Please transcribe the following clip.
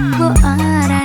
aku